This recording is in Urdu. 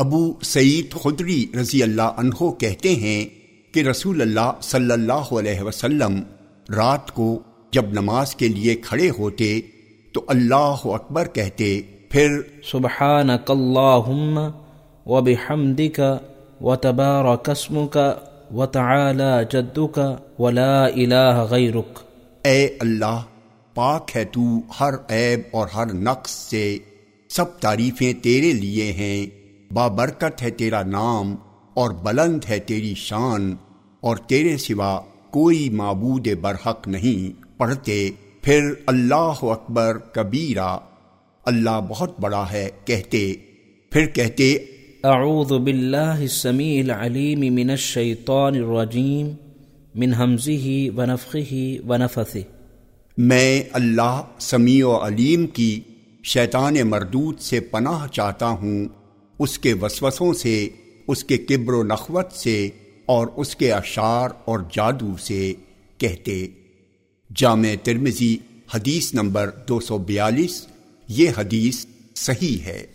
ابو سعید خدری رضی اللہ عنہ کہتے ہیں کہ رسول اللہ صلی اللہ علیہ وسلم رات کو جب نماز کے لیے کھڑے ہوتے تو اللہ اکبر کہتے پھر سبحانك اللهم وبحمدك وتبارك اسمك وتعالى جدك ولا إله غيرك اے اللہ پاک ہے تو ہر عیب اور ہر نقص سے سب تعریفیں تیرے لیے ہیں۔ بابرکت ہے تیرا نام اور بلند ہے تیری شان اور تیرے سوا کوئی معبود برحق نہیں۔ پڑھتے پھر اللہ اکبر کبیرہ۔ اللہ بہت بڑا ہے کہتے پھر کہتے اعوذ باللہ السمیع العلیم من الشیطان الرجیم من حمزه ونفخه ونفثه میں اللہ سمیع و علیم کی شیطان مردود سے پناہ چاہتا ہوں۔ اس کے وسوسوں سے، اس کے کبر و نخوت سے اور اس کے اشعار اور جادو سے کہتے۔ جامع ترمزی حدیث نمبر دو سو بیالیس، یہ حدیث صحیح ہے۔